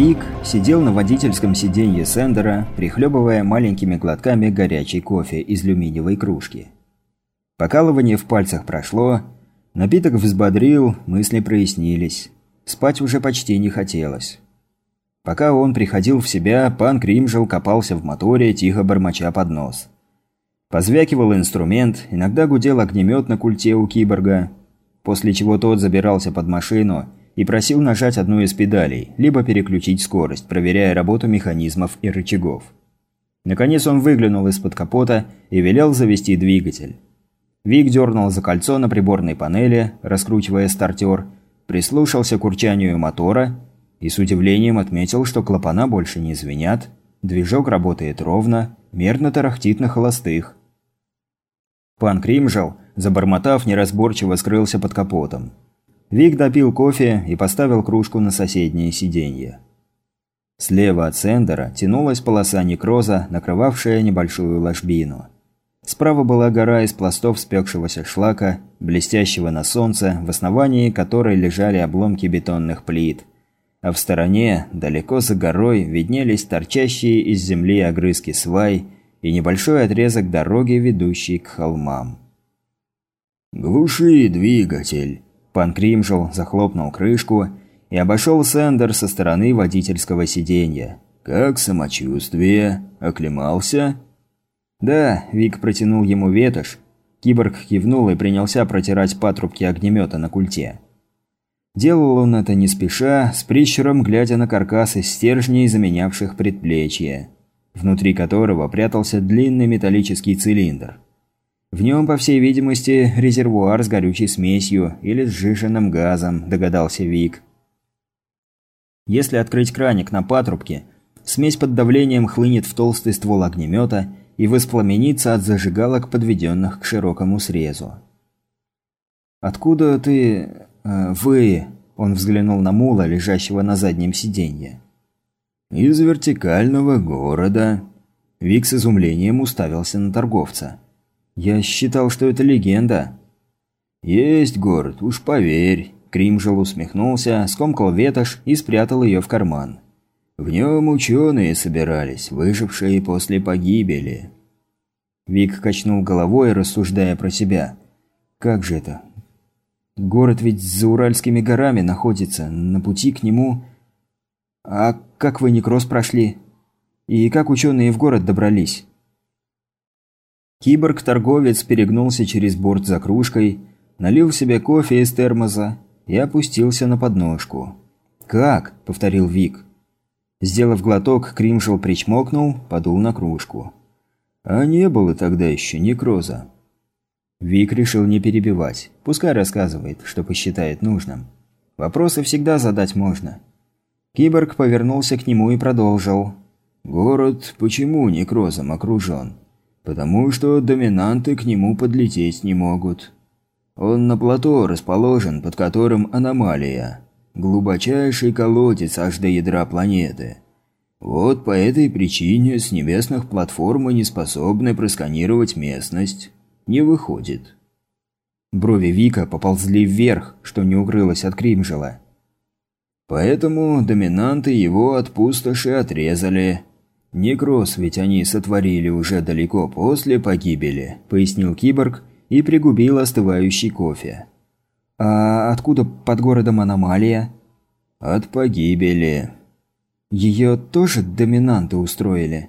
Вик сидел на водительском сиденье Сендера, прихлебывая маленькими глотками горячий кофе из люминиевой кружки. Покалывание в пальцах прошло, напиток взбодрил, мысли прояснились. Спать уже почти не хотелось. Пока он приходил в себя, пан Кримжел копался в моторе, тихо бормоча под нос. Позвякивал инструмент, иногда гудел огнемет на культе у киборга, после чего тот забирался под машину – и просил нажать одну из педалей, либо переключить скорость, проверяя работу механизмов и рычагов. Наконец он выглянул из-под капота и велел завести двигатель. Вик дернул за кольцо на приборной панели, раскручивая стартер, прислушался к урчанию мотора и с удивлением отметил, что клапана больше не звенят, движок работает ровно, мерно тарахтит на холостых. Пан Кримжел, забормотав, неразборчиво скрылся под капотом. Вик допил кофе и поставил кружку на соседнее сиденье. Слева от Сендера тянулась полоса некроза, накрывавшая небольшую ложбину. Справа была гора из пластов спекшегося шлака, блестящего на солнце, в основании которой лежали обломки бетонных плит. А в стороне, далеко за горой, виднелись торчащие из земли огрызки свай и небольшой отрезок дороги, ведущий к холмам. «Глуши двигатель!» Пан Кримжел захлопнул крышку и обошел Сендер со стороны водительского сиденья. «Как самочувствие? Оклемался?» «Да», – Вик протянул ему ветошь. Киборг кивнул и принялся протирать патрубки огнемета на культе. Делал он это не спеша, с прищуром глядя на каркас из стержней, заменявших предплечье, внутри которого прятался длинный металлический цилиндр. В нем, по всей видимости, резервуар с горючей смесью или сжиженным газом, догадался Вик. Если открыть краник на патрубке, смесь под давлением хлынет в толстый ствол огнемета и воспламенится от зажигалок, подведенных к широкому срезу. «Откуда ты... Э, вы...» – он взглянул на мула, лежащего на заднем сиденье. «Из вертикального города». Вик с изумлением уставился на торговца. «Я считал, что это легенда». «Есть город, уж поверь». Кримжел усмехнулся, скомкал ветошь и спрятал ее в карман. В нем ученые собирались, выжившие после погибели. Вик качнул головой, рассуждая про себя. «Как же это? Город ведь за Уральскими горами находится, на пути к нему... А как вы некроз прошли? И как ученые в город добрались?» Киборг-торговец перегнулся через борт за кружкой, налил себе кофе из термоса и опустился на подножку. «Как?» – повторил Вик. Сделав глоток, Кримшел причмокнул, подул на кружку. «А не было тогда еще некроза». Вик решил не перебивать. Пускай рассказывает, что посчитает нужным. Вопросы всегда задать можно. Киборг повернулся к нему и продолжил. «Город почему некрозом окружен?» Потому что доминанты к нему подлететь не могут. Он на плато расположен, под которым аномалия. Глубочайший колодец аж до ядра планеты. Вот по этой причине с небесных платформ не способны просканировать местность. Не выходит. Брови Вика поползли вверх, что не укрылось от Кримжела. Поэтому доминанты его от пустоши отрезали, «Некроз ведь они сотворили уже далеко после погибели», – пояснил киборг и пригубил остывающий кофе. «А откуда под городом аномалия?» «От погибели». «Ее тоже доминанты устроили?»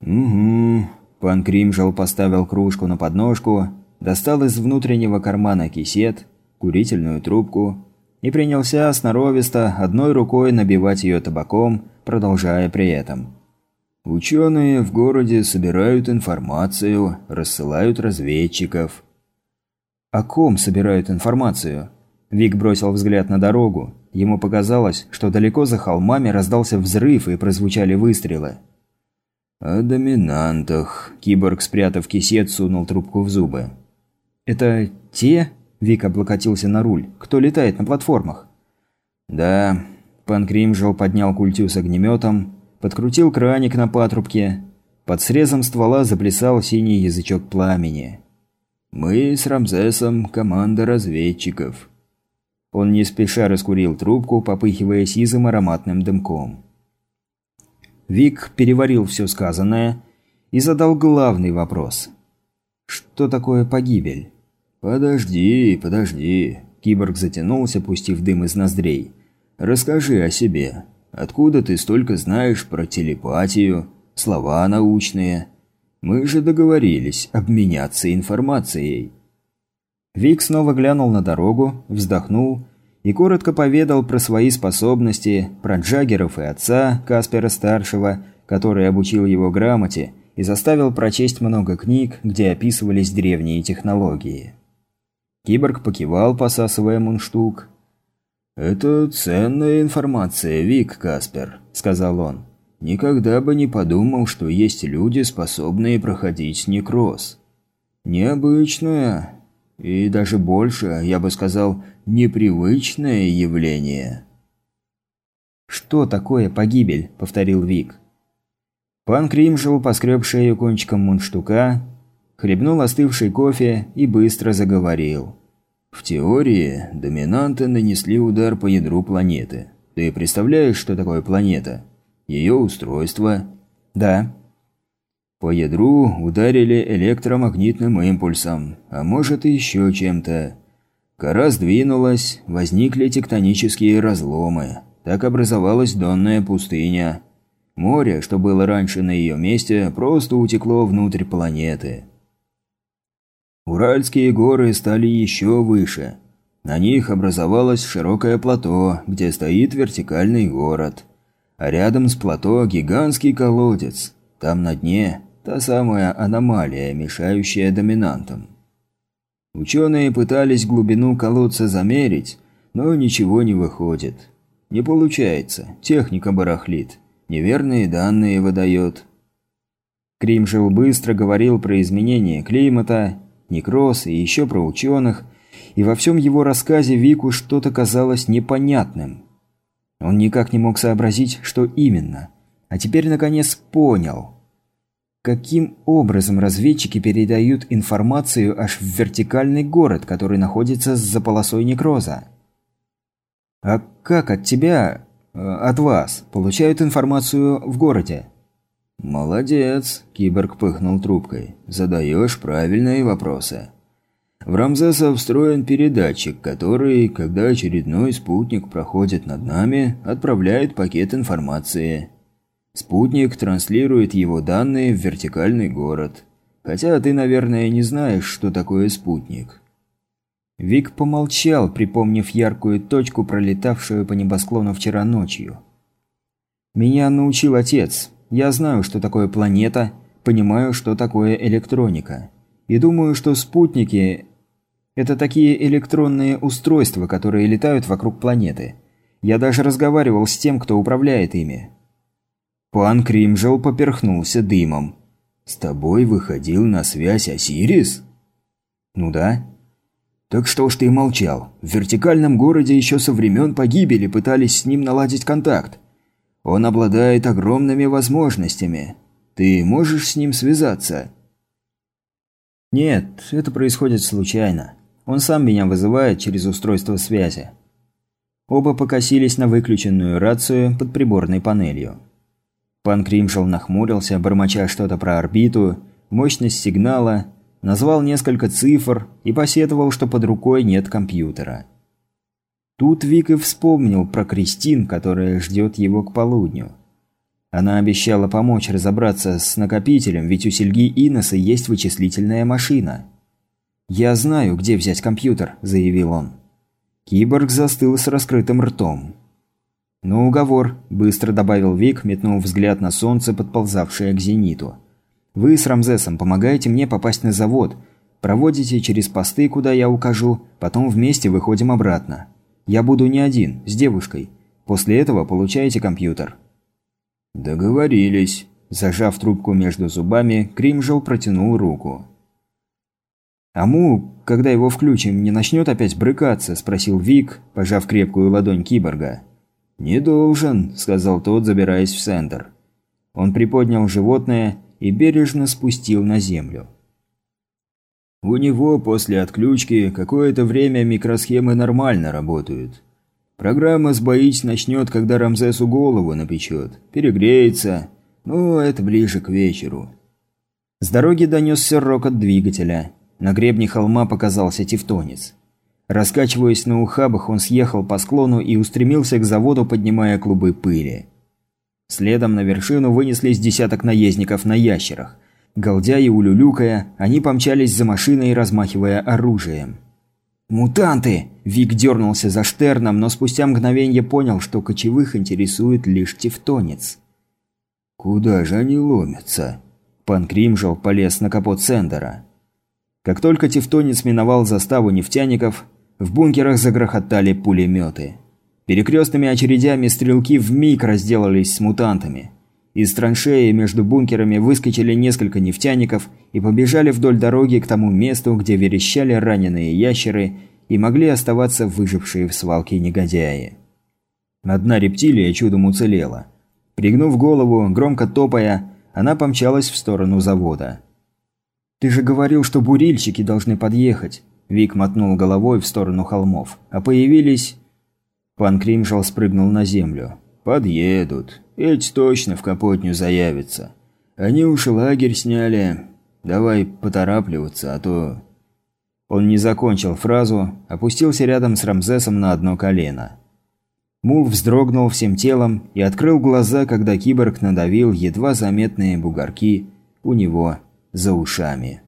«Угу». Пан Кримжел поставил кружку на подножку, достал из внутреннего кармана кисет, курительную трубку и принялся сноровисто одной рукой набивать ее табаком, продолжая при этом. Ученые в городе собирают информацию, рассылают разведчиков. О ком собирают информацию? Вик бросил взгляд на дорогу. Ему показалось, что далеко за холмами раздался взрыв и прозвучали выстрелы. «О доминантах», – киборг, спрятав кисет, сунул трубку в зубы. «Это те?» – Вик облокотился на руль. «Кто летает на платформах?» «Да». Пан Кримжел поднял культю с огнеметом, Подкрутил краник на патрубке. Под срезом ствола заплясал синий язычок пламени. «Мы с Рамзесом команда разведчиков». Он не спеша раскурил трубку, попыхивая сизым ароматным дымком. Вик переварил все сказанное и задал главный вопрос. «Что такое погибель?» «Подожди, подожди», – киборг затянулся, пустив дым из ноздрей. «Расскажи о себе. Откуда ты столько знаешь про телепатию, слова научные? Мы же договорились обменяться информацией». Вик снова глянул на дорогу, вздохнул и коротко поведал про свои способности, про Джаггеров и отца, Каспера-старшего, который обучил его грамоте и заставил прочесть много книг, где описывались древние технологии. Киборг покивал, посасывая мундштук. «Это ценная информация, Вик Каспер», – сказал он. «Никогда бы не подумал, что есть люди, способные проходить некроз. Необычная, и даже больше, я бы сказал, непривычное явление. «Что такое погибель?» – повторил Вик. Пан Кримжел поскреб шею кончиком мундштука, хлебнул остывший кофе и быстро заговорил. В теории, доминанты нанесли удар по ядру планеты. Ты представляешь, что такое планета? Ее устройство? Да. По ядру ударили электромагнитным импульсом, а может и еще чем-то. Кора сдвинулась, возникли тектонические разломы. Так образовалась донная пустыня. Море, что было раньше на ее месте, просто утекло внутрь планеты. Уральские горы стали еще выше. На них образовалось широкое плато, где стоит вертикальный город. А рядом с плато гигантский колодец. Там на дне Та самая аномалия, мешающая доминантам. Ученые пытались глубину колодца замерить, но ничего не выходит. Не получается, техника барахлит, неверные данные выдает. Кримжел быстро говорил про изменение климата, некроз и еще про ученых, и во всем его рассказе Вику что-то казалось непонятным. Он никак не мог сообразить, что именно. А теперь наконец понял – Каким образом разведчики передают информацию аж в вертикальный город, который находится за полосой некроза? А как от тебя, э, от вас, получают информацию в городе? «Молодец», – киборг пыхнул трубкой. «Задаешь правильные вопросы». В Рамзеса встроен передатчик, который, когда очередной спутник проходит над нами, отправляет пакет информации. Спутник транслирует его данные в вертикальный город. Хотя ты, наверное, не знаешь, что такое спутник. Вик помолчал, припомнив яркую точку, пролетавшую по небосклону вчера ночью. «Меня научил отец. Я знаю, что такое планета, понимаю, что такое электроника. И думаю, что спутники – это такие электронные устройства, которые летают вокруг планеты. Я даже разговаривал с тем, кто управляет ими. Пан Кримжел поперхнулся дымом. «С тобой выходил на связь Осирис?» «Ну да». «Так что ж ты молчал? В вертикальном городе еще со времен погибели пытались с ним наладить контакт. Он обладает огромными возможностями. Ты можешь с ним связаться?» «Нет, это происходит случайно. Он сам меня вызывает через устройство связи». Оба покосились на выключенную рацию под приборной панелью. Пан Кримшел нахмурился, бормоча что-то про орбиту, мощность сигнала, назвал несколько цифр и посетовал, что под рукой нет компьютера. Тут Вик и вспомнил про Кристин, которая ждет его к полудню. Она обещала помочь разобраться с накопителем, ведь у Сельги Иноса есть вычислительная машина. «Я знаю, где взять компьютер», – заявил он. Киборг застыл с раскрытым ртом. «Ну, уговор», – быстро добавил Вик, метнув взгляд на солнце, подползавшее к зениту. «Вы с Рамзесом помогаете мне попасть на завод, проводите через посты, куда я укажу, потом вместе выходим обратно. Я буду не один, с девушкой. После этого получаете компьютер». «Договорились». Зажав трубку между зубами, Кримжел протянул руку. «Аму, когда его включим, не начнет опять брыкаться?» – спросил Вик, пожав крепкую ладонь киборга. «Не должен», – сказал тот, забираясь в центр. Он приподнял животное и бережно спустил на землю. У него после отключки какое-то время микросхемы нормально работают. Программа сбоить начнет, когда Рамзесу голову напечет. Перегреется. Ну, это ближе к вечеру. С дороги донесся рокот двигателя. На гребне холма показался тевтонец. Раскачиваясь на ухабах, он съехал по склону и устремился к заводу, поднимая клубы пыли. Следом на вершину вынеслись десяток наездников на ящерах. Голдя и улюлюкая, они помчались за машиной, размахивая оружием. «Мутанты!» – Вик дернулся за Штерном, но спустя мгновение понял, что кочевых интересует лишь тевтонец. «Куда же они ломятся?» Пан Кримжел полез на капот Сендера. Как только тевтонец миновал заставу нефтяников, в бункерах загрохотали пулеметы. Перекрестными очередями стрелки вмиг разделались с мутантами. Из траншеи между бункерами выскочили несколько нефтяников и побежали вдоль дороги к тому месту, где верещали раненые ящеры и могли оставаться выжившие в свалке негодяи. Одна рептилия чудом уцелела. Пригнув голову, громко топая, она помчалась в сторону завода. «Ты же говорил, что бурильщики должны подъехать!» Вик мотнул головой в сторону холмов. «А появились...» Пан Кримшал спрыгнул на землю. «Подъедут. Эти точно в Капотню заявятся. Они уж лагерь сняли. Давай поторапливаться, а то...» Он не закончил фразу, опустился рядом с Рамзесом на одно колено. Мул вздрогнул всем телом и открыл глаза, когда киборг надавил едва заметные бугорки у него за ушами.